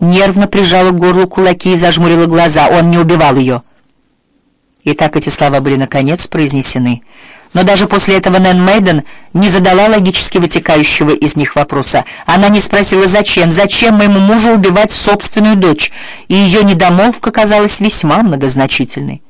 нервно прижала к горлу кулаки и зажмурила глаза. Он не убивал ее. И так эти слова были наконец произнесены. Но даже после этого Нэн Мейден не задала логически вытекающего из них вопроса. Она не спросила, зачем, зачем моему мужу убивать собственную дочь, и ее недомолвка казалась весьма многозначительной.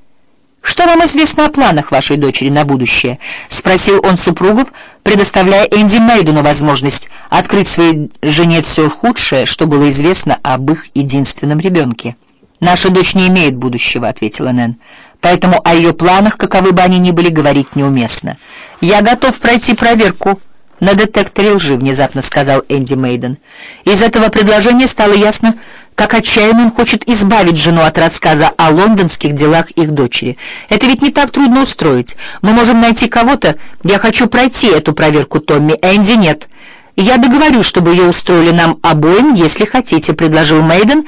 «Что вам известно о планах вашей дочери на будущее?» — спросил он супругов, предоставляя Энди Мейдену возможность открыть своей жене все худшее, что было известно об их единственном ребенке. «Наша дочь не имеет будущего», — ответила Нэн. «Поэтому о ее планах, каковы бы они ни были, говорить неуместно. Я готов пройти проверку». «На детекторе лжи», — внезапно сказал Энди Мейден. Из этого предложения стало ясно, как отчаянно он хочет избавить жену от рассказа о лондонских делах их дочери. Это ведь не так трудно устроить. Мы можем найти кого-то. Я хочу пройти эту проверку, Томми. Энди нет. Я договорюсь, чтобы ее устроили нам обоим, если хотите, — предложил Мейден,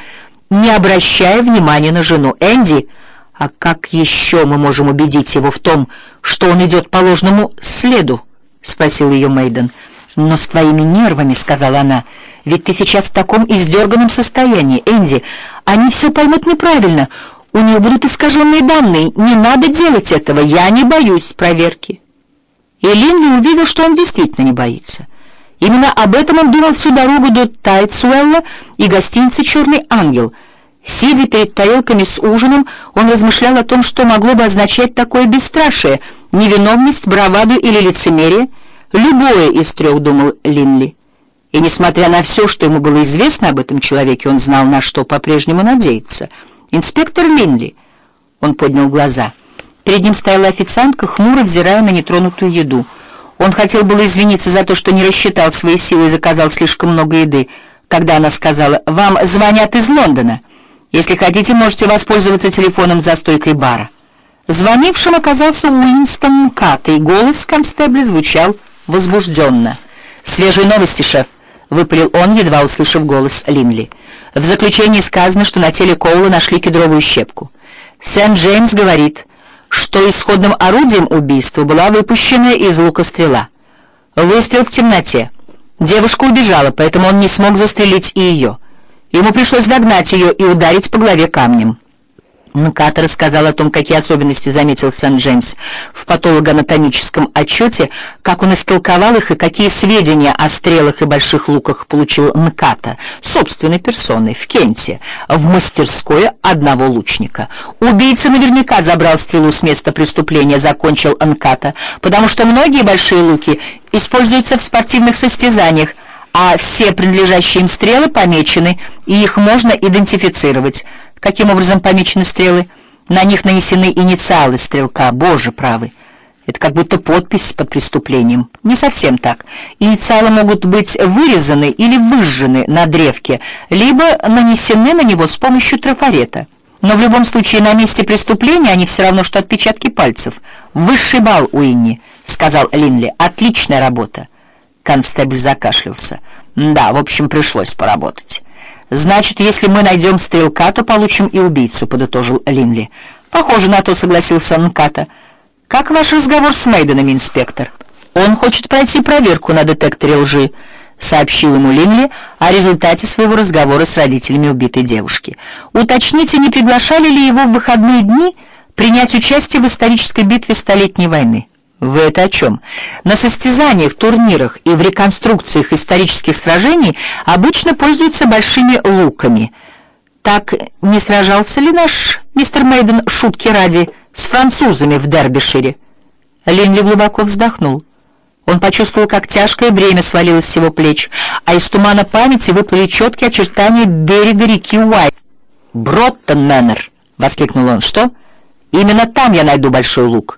не обращая внимания на жену. Энди, а как еще мы можем убедить его в том, что он идет по ложному следу? — спросил ее Мейден. «Но с твоими нервами», — сказала она, — «ведь ты сейчас в таком издерганном состоянии, Энди. Они все поймут неправильно. У них будут искаженные данные. Не надо делать этого. Я не боюсь проверки». И Линли увидел, что он действительно не боится. Именно об этом он думал всю дорогу до Тайтсуэлла и гостиницы «Черный ангел». Сидя перед тарелками с ужином, он размышлял о том, что могло бы означать такое бесстрашие, невиновность, браваду или лицемерие. Любое из трех, думал Линли. И несмотря на все, что ему было известно об этом человеке, он знал, на что по-прежнему надеяться. «Инспектор Линли!» Он поднял глаза. Перед ним стояла официантка, хмуро взирая на нетронутую еду. Он хотел было извиниться за то, что не рассчитал свои силы и заказал слишком много еды, когда она сказала «Вам звонят из Лондона». Если хотите, можете воспользоваться телефоном за стойкой бара. Звонившим оказался Уинстон Кат, и голос констебля звучал возбужденно. «Свежие новости, шеф», — выпалил он, едва услышав голос Линли. В заключении сказано, что на теле Коула нашли кедровую щепку. Сент-Джеймс говорит, что исходным орудием убийства была выпущенная из лука стрела. Выстрел в темноте. Девушка убежала, поэтому он не смог застрелить и ее. Ему пришлось догнать ее и ударить по голове камнем. Ката рассказал о том, какие особенности заметил Сент-Джеймс в патологоанатомическом отчете, как он истолковал их и какие сведения о стрелах и больших луках получил Нката собственной персоной в Кенте, в мастерской одного лучника. Убийца наверняка забрал стрелу с места преступления, закончил Нката, потому что многие большие луки используются в спортивных состязаниях, а все принадлежащие им стрелы помечены, и их можно идентифицировать. Каким образом помечены стрелы? На них нанесены инициалы стрелка, боже правый. Это как будто подпись под преступлением. Не совсем так. Инициалы могут быть вырезаны или выжжены на древке, либо нанесены на него с помощью трафарета. Но в любом случае на месте преступления они все равно, что отпечатки пальцев. «Высший балл, Уинни», — сказал Линли. «Отличная работа». Констебль закашлялся. «Да, в общем, пришлось поработать». «Значит, если мы найдем стрелка, то получим и убийцу», — подытожил Линли. «Похоже на то», — согласился Нката. «Как ваш разговор с Мейденом, инспектор?» «Он хочет пройти проверку на детекторе лжи», — сообщил ему Линли о результате своего разговора с родителями убитой девушки. «Уточните, не приглашали ли его в выходные дни принять участие в исторической битве Столетней войны?» Вы это о чем? На состязаниях, турнирах и в реконструкциях исторических сражений обычно пользуются большими луками. Так не сражался ли наш мистер Мейден шутки ради с французами в Дербишире? Линли глубоко вздохнул. Он почувствовал, как тяжкое бремя свалилось с его плеч, а из тумана памяти выплыли четкие очертания берега реки Уайт. «Броттон Мэннер!» — воскликнул он. «Что? Именно там я найду большой лук».